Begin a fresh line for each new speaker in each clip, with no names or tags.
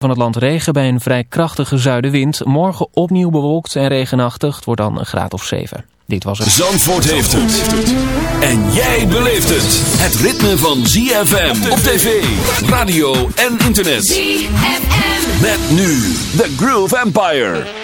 van het land regen bij een vrij krachtige zuidenwind. Morgen opnieuw bewolkt en regenachtig. Het wordt dan een graad of 7. Dit was het.
Zandvoort heeft het. En jij beleeft het. Het ritme van ZFM op tv, radio en internet.
ZFM.
Met nu The Groove Empire.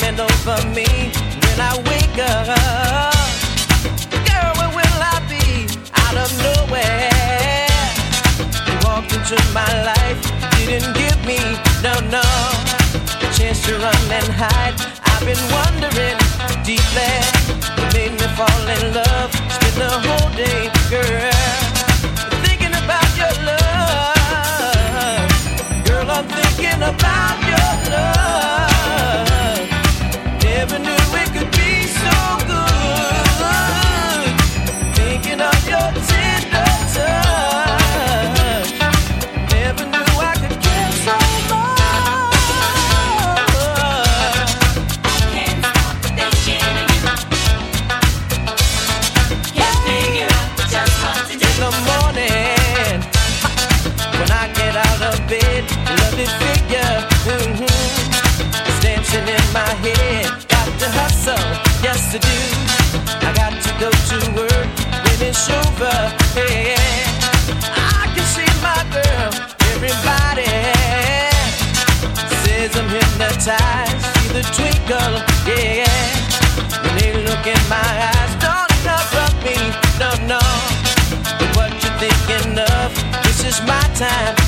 Coming over me when I wake up. Girl, where will I be? Out of nowhere. You walked into my life, didn't give me no no a chance to run and hide. I've been wondering deeply. You made me fall in love. Spend the whole day, girl, thinking about your love. Girl, I'm thinking about I do. I got to go to work when it's over. Yeah, I can see my girl, everybody says I'm hypnotized. See the twinkle, yeah. When they look in my eyes, don't interrupt me, no, no. But what you thinking of? This is my time,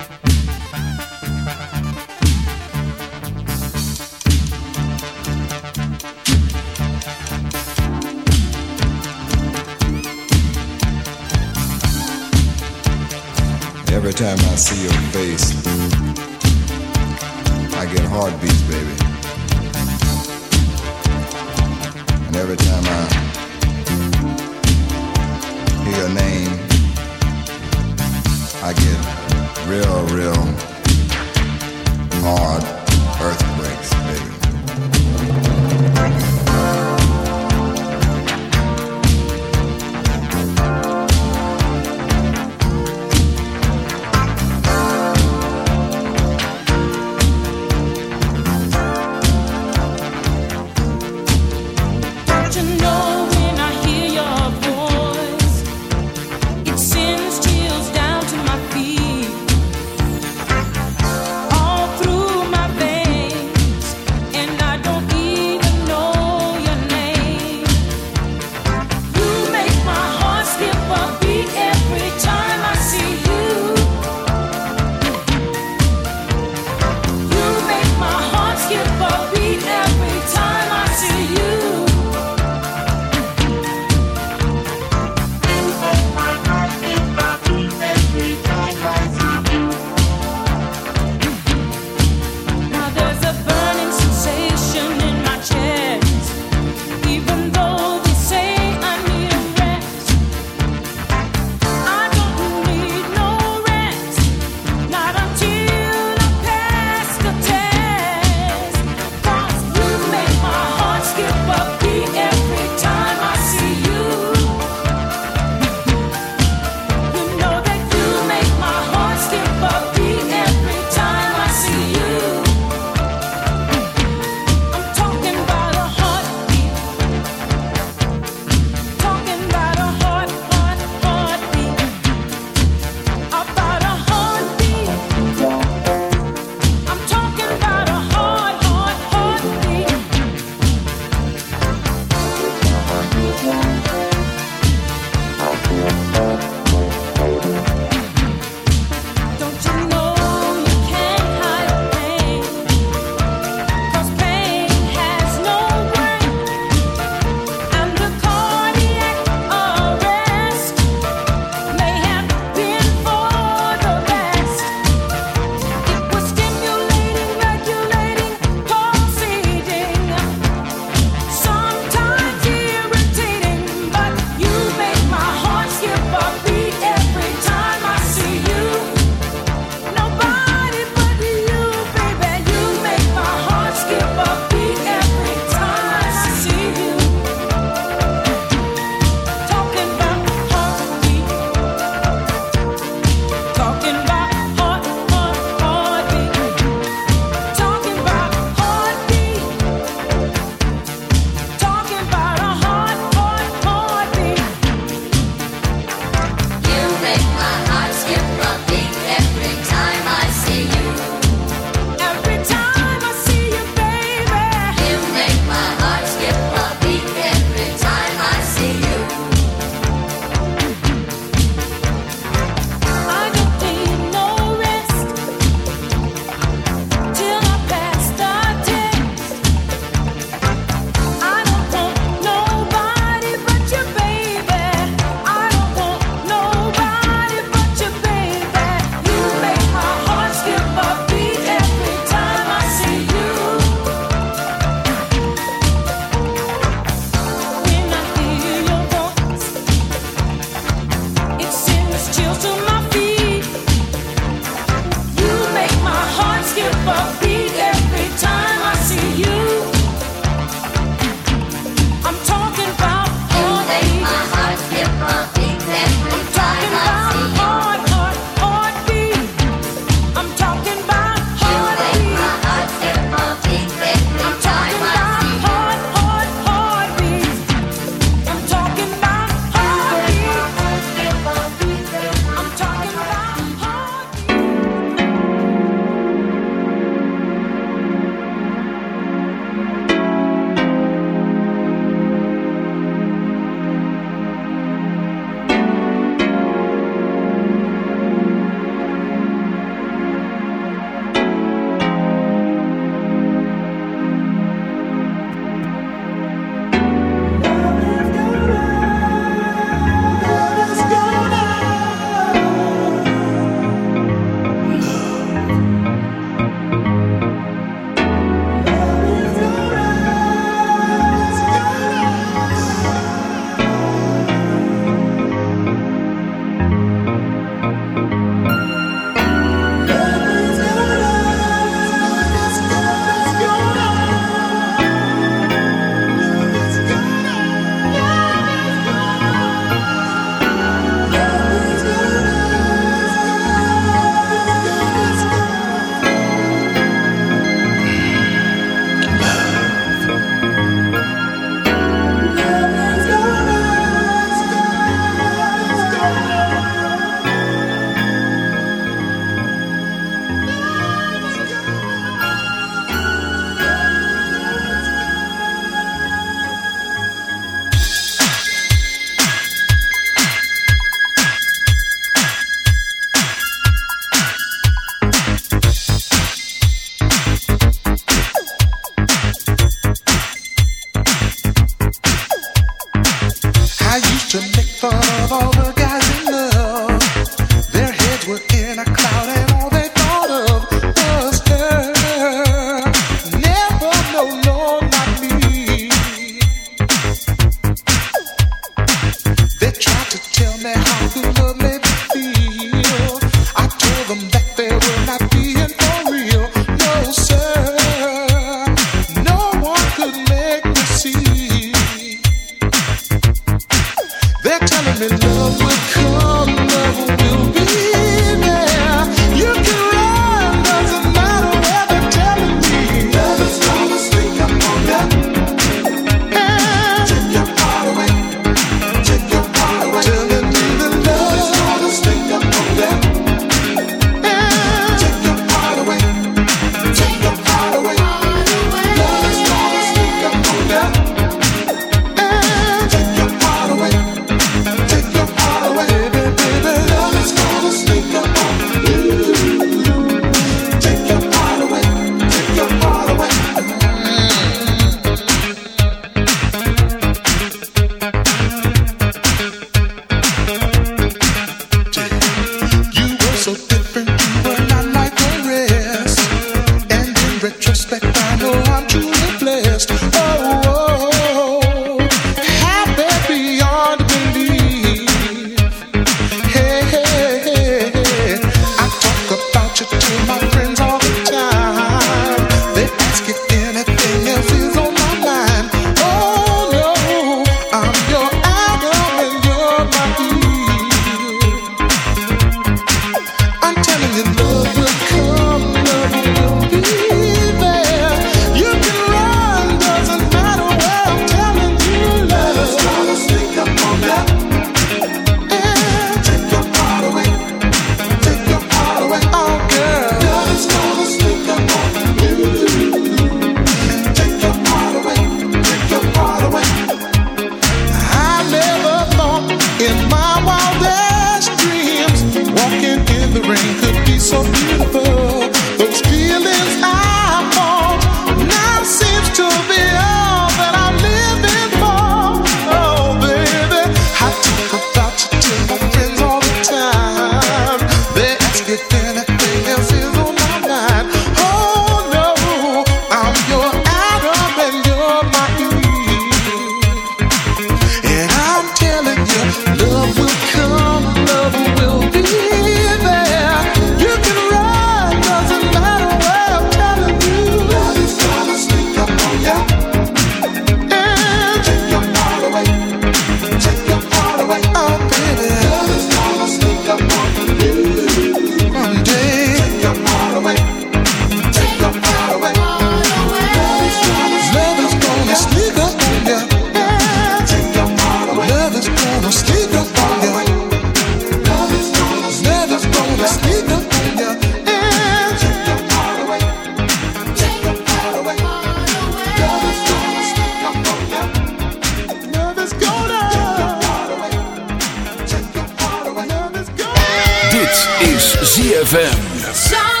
surprise.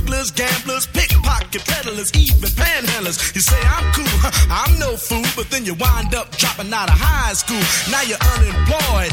burglars, gamblers, pickpocket peddlers, even panhandlers. You say I'm cool, I'm no fool, but then you wind up dropping out of high school. Now you're unemployed,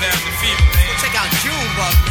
down Fever, man.
Check out Junebug,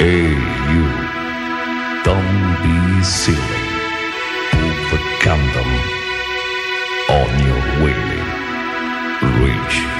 Hey, you.
Don't
be silly. Put the condom on your way. Rich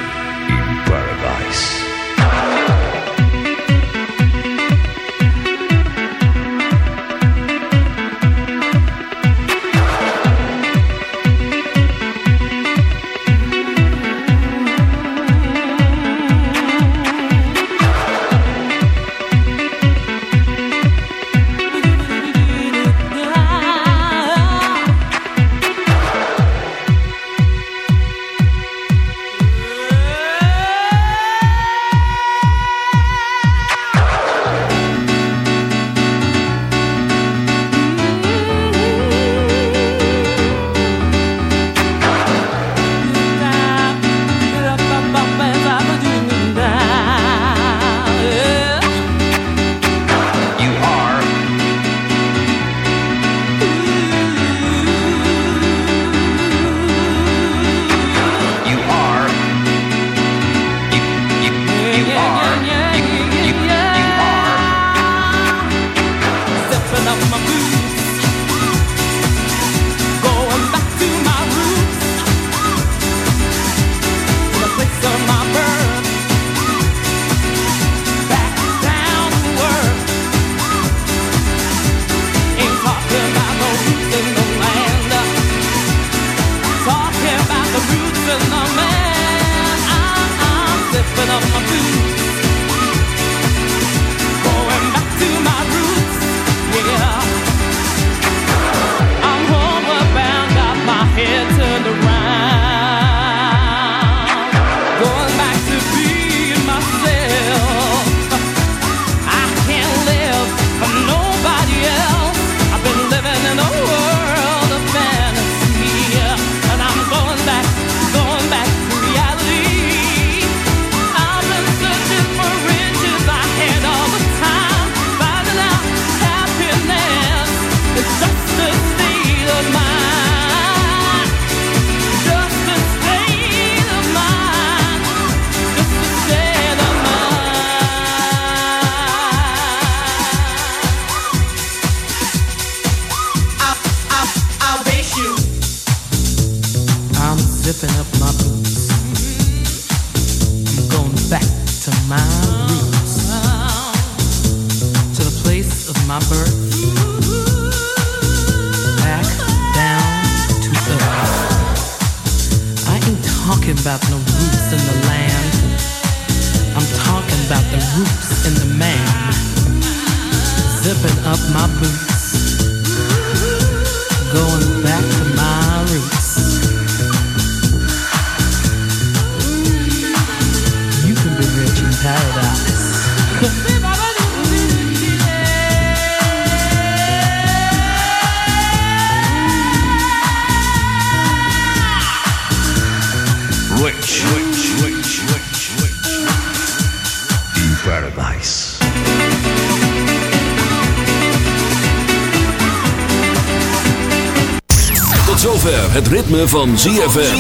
ritme van ZFM.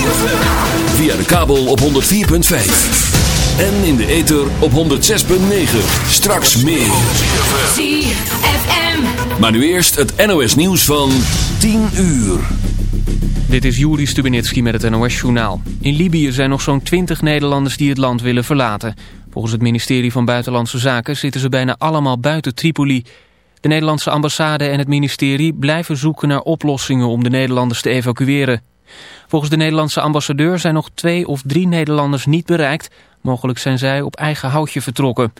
Via de kabel op 104.5. En in de ether op 106.9. Straks meer.
ZFM.
Maar nu eerst het NOS nieuws van 10 uur.
Dit is Juri Stubenitski met het NOS-journaal. In Libië zijn nog zo'n 20 Nederlanders die het land willen verlaten. Volgens het ministerie van Buitenlandse Zaken zitten ze bijna allemaal buiten Tripoli. De Nederlandse ambassade en het ministerie blijven zoeken naar oplossingen om de Nederlanders te evacueren. Volgens de Nederlandse ambassadeur zijn nog twee of drie Nederlanders niet bereikt. Mogelijk zijn zij op eigen houtje vertrokken.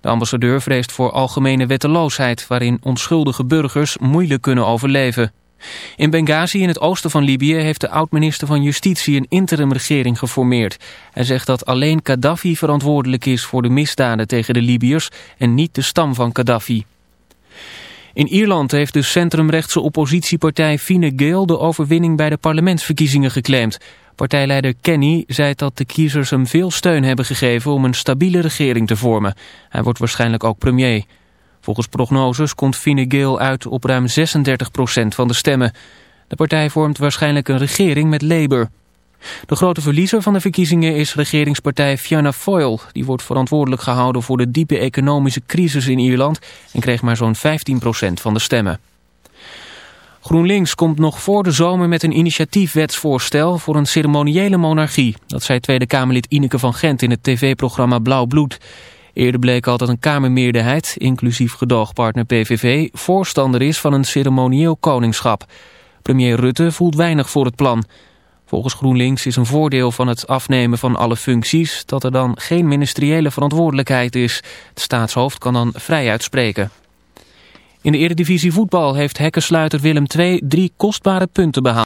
De ambassadeur vreest voor algemene wetteloosheid... waarin onschuldige burgers moeilijk kunnen overleven. In Benghazi in het oosten van Libië heeft de oud-minister van Justitie een interimregering geformeerd. Hij zegt dat alleen Gaddafi verantwoordelijk is voor de misdaden tegen de Libiërs en niet de stam van Gaddafi. In Ierland heeft de centrumrechtse oppositiepartij Fine Gael de overwinning bij de parlementsverkiezingen geclaimd. Partijleider Kenny zei dat de kiezers hem veel steun hebben gegeven om een stabiele regering te vormen. Hij wordt waarschijnlijk ook premier. Volgens prognoses komt Fine Gael uit op ruim 36% van de stemmen. De partij vormt waarschijnlijk een regering met Labour. De grote verliezer van de verkiezingen is regeringspartij Fianna Fáil. Die wordt verantwoordelijk gehouden voor de diepe economische crisis in Ierland... en kreeg maar zo'n 15% van de stemmen. GroenLinks komt nog voor de zomer met een initiatiefwetsvoorstel voor een ceremoniële monarchie. Dat zei Tweede Kamerlid Ineke van Gent in het tv-programma Blauw Bloed. Eerder bleek al dat een Kamermeerderheid, inclusief gedoogpartner PVV, voorstander is van een ceremonieel koningschap. Premier Rutte voelt weinig voor het plan. Volgens GroenLinks is een voordeel van het afnemen van alle functies dat er dan geen ministeriële verantwoordelijkheid is. Het staatshoofd kan dan vrij uitspreken. In de eredivisie voetbal heeft hekkensluiter Willem II drie kostbare punten behaald.